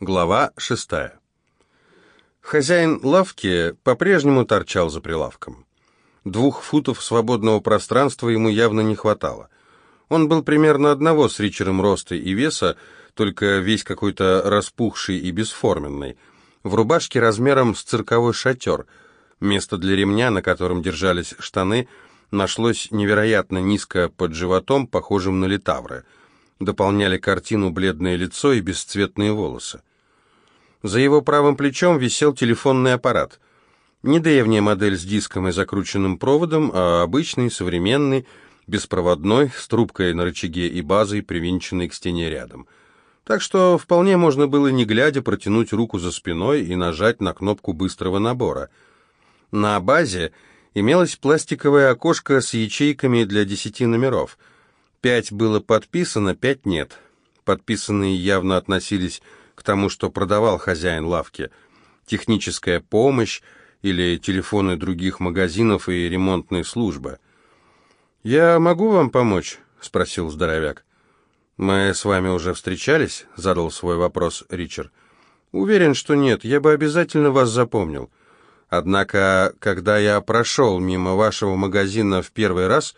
Глава шестая. Хозяин лавки по-прежнему торчал за прилавком. Двух футов свободного пространства ему явно не хватало. Он был примерно одного с Ричером роста и веса, только весь какой-то распухший и бесформенный. В рубашке размером с цирковой шатер. Место для ремня, на котором держались штаны, нашлось невероятно низко под животом, похожим на литавры. Дополняли картину бледное лицо и бесцветные волосы. За его правым плечом висел телефонный аппарат. Не древняя модель с диском и закрученным проводом, а обычный, современный, беспроводной, с трубкой на рычаге и базой, привинченной к стене рядом. Так что вполне можно было, не глядя, протянуть руку за спиной и нажать на кнопку быстрого набора. На базе имелось пластиковое окошко с ячейками для десяти номеров. Пять было подписано, пять нет. Подписанные явно относились к тому, что продавал хозяин лавки. Техническая помощь или телефоны других магазинов и ремонтные службы. «Я могу вам помочь?» — спросил здоровяк. «Мы с вами уже встречались?» — задал свой вопрос Ричард. «Уверен, что нет. Я бы обязательно вас запомнил. Однако, когда я прошел мимо вашего магазина в первый раз,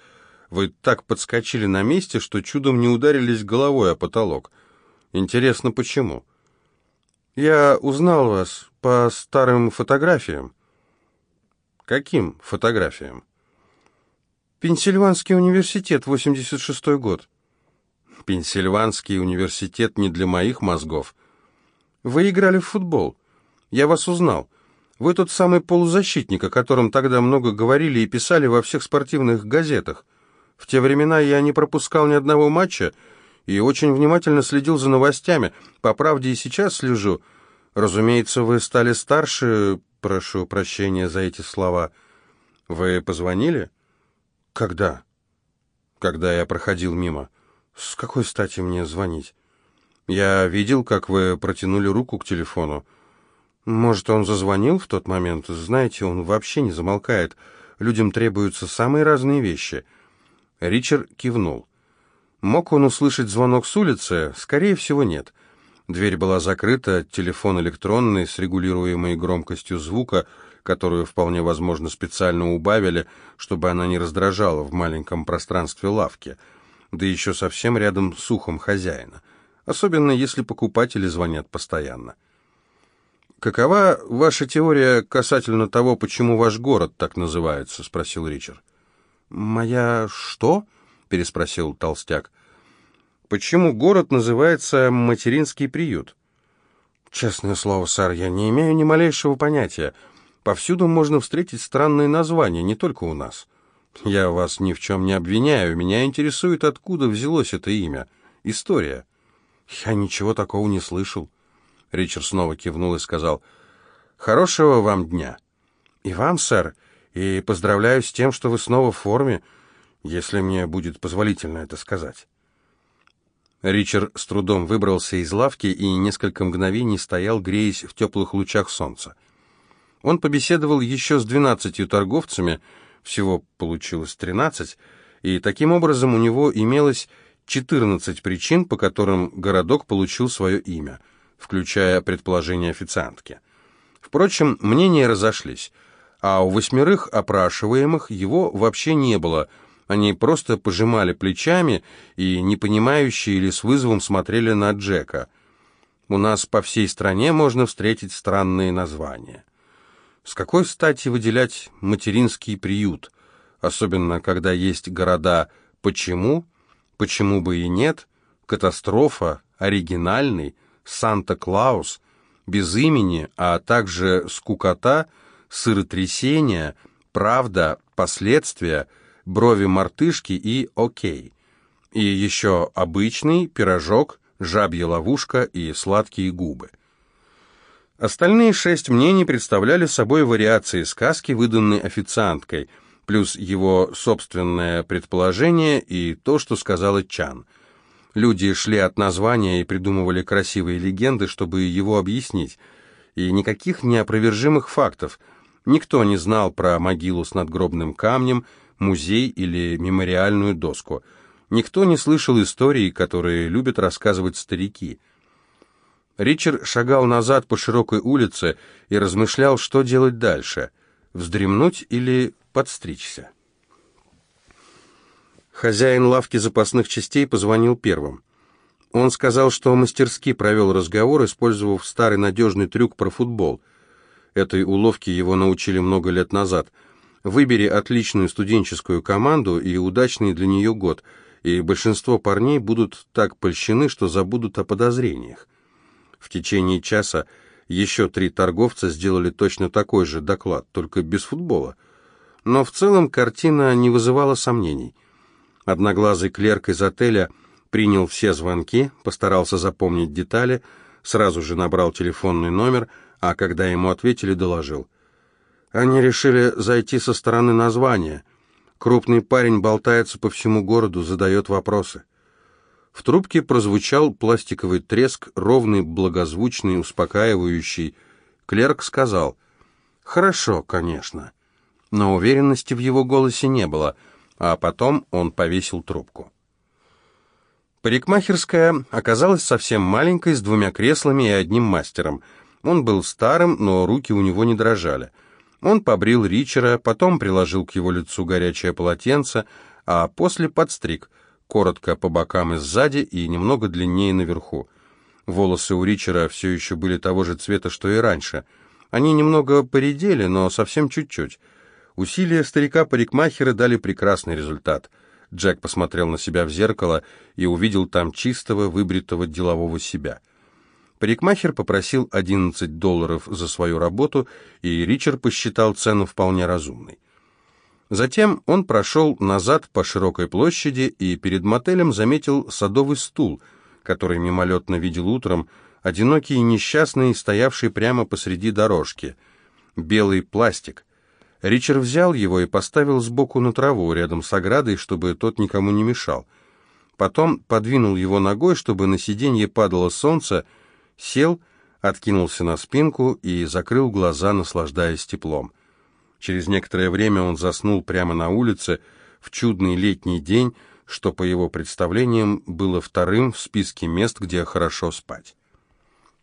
вы так подскочили на месте, что чудом не ударились головой о потолок. Интересно, почему?» Я узнал вас по старым фотографиям. Каким фотографиям? Пенсильванский университет, 86-й год. Пенсильванский университет не для моих мозгов. Вы играли в футбол. Я вас узнал. Вы тот самый полузащитник, о котором тогда много говорили и писали во всех спортивных газетах. В те времена я не пропускал ни одного матча, и очень внимательно следил за новостями. По правде и сейчас слежу. Разумеется, вы стали старше, прошу прощения за эти слова. Вы позвонили? Когда? Когда я проходил мимо. С какой стати мне звонить? Я видел, как вы протянули руку к телефону. Может, он зазвонил в тот момент? Знаете, он вообще не замолкает. Людям требуются самые разные вещи. Ричард кивнул. Мог он услышать звонок с улицы? Скорее всего, нет. Дверь была закрыта, телефон электронный с регулируемой громкостью звука, которую вполне возможно специально убавили, чтобы она не раздражала в маленьком пространстве лавки, да еще совсем рядом с ухом хозяина, особенно если покупатели звонят постоянно. «Какова ваша теория касательно того, почему ваш город так называется?» — спросил Ричард. «Моя что?» Переспросил толстяк. «Почему город называется материнский приют?» «Честное слово, сэр, я не имею ни малейшего понятия. Повсюду можно встретить странные названия, не только у нас. Я вас ни в чем не обвиняю, меня интересует, откуда взялось это имя. История». «Я ничего такого не слышал». Ричард снова кивнул и сказал, «Хорошего вам дня». «И вам, сэр, и поздравляю с тем, что вы снова в форме если мне будет позволительно это сказать. Ричард с трудом выбрался из лавки и несколько мгновений стоял, греясь в теплых лучах солнца. Он побеседовал еще с двенадцатью торговцами, всего получилось тринадцать, и таким образом у него имелось четырнадцать причин, по которым городок получил свое имя, включая предположение официантки. Впрочем, мнения разошлись, а у восьмерых опрашиваемых его вообще не было – они просто пожимали плечами и, непонимающие или с вызовом, смотрели на Джека. У нас по всей стране можно встретить странные названия. С какой стати выделять материнский приют, особенно когда есть города «Почему?», «Почему бы и нет?», «Катастрофа», «Оригинальный», «Санта-Клаус», «Без имени», а также «Скукота», «Сыротрясение», «Правда», «Последствия», брови мартышки и окей. И еще обычный пирожок, жабья ловушка и сладкие губы. Остальные шесть мнений представляли собой вариации сказки, выданной официанткой, плюс его собственное предположение и то, что сказала Чан. Люди шли от названия и придумывали красивые легенды, чтобы его объяснить. И никаких неопровержимых фактов. Никто не знал про могилу с надгробным камнем, музей или мемориальную доску. Никто не слышал историй, которые любят рассказывать старики. Ричард шагал назад по широкой улице и размышлял, что делать дальше — вздремнуть или подстричься. Хозяин лавки запасных частей позвонил первым. Он сказал, что мастерски провел разговор, использовав старый надежный трюк про футбол. Этой уловке его научили много лет назад. Выбери отличную студенческую команду и удачный для нее год, и большинство парней будут так польщены, что забудут о подозрениях. В течение часа еще три торговца сделали точно такой же доклад, только без футбола. Но в целом картина не вызывала сомнений. Одноглазый клерк из отеля принял все звонки, постарался запомнить детали, сразу же набрал телефонный номер, а когда ему ответили, доложил. Они решили зайти со стороны названия. Крупный парень болтается по всему городу, задает вопросы. В трубке прозвучал пластиковый треск, ровный, благозвучный, успокаивающий. Клерк сказал, «Хорошо, конечно». Но уверенности в его голосе не было, а потом он повесил трубку. Парикмахерская оказалась совсем маленькой, с двумя креслами и одним мастером. Он был старым, но руки у него не дрожали. Он побрил Ричера, потом приложил к его лицу горячее полотенце, а после подстриг – коротко по бокам и сзади и немного длиннее наверху. Волосы у Ричера все еще были того же цвета, что и раньше. Они немного поредели, но совсем чуть-чуть. Усилия старика-парикмахера дали прекрасный результат. Джек посмотрел на себя в зеркало и увидел там чистого, выбритого делового себя. Парикмахер попросил 11 долларов за свою работу, и Ричард посчитал цену вполне разумной. Затем он прошел назад по широкой площади и перед мотелем заметил садовый стул, который мимолетно видел утром, одинокий и несчастный, стоявший прямо посреди дорожки. Белый пластик. Ричард взял его и поставил сбоку на траву, рядом с оградой, чтобы тот никому не мешал. Потом подвинул его ногой, чтобы на сиденье падало солнце, сел, откинулся на спинку и закрыл глаза, наслаждаясь теплом. Через некоторое время он заснул прямо на улице в чудный летний день, что, по его представлениям, было вторым в списке мест, где хорошо спать.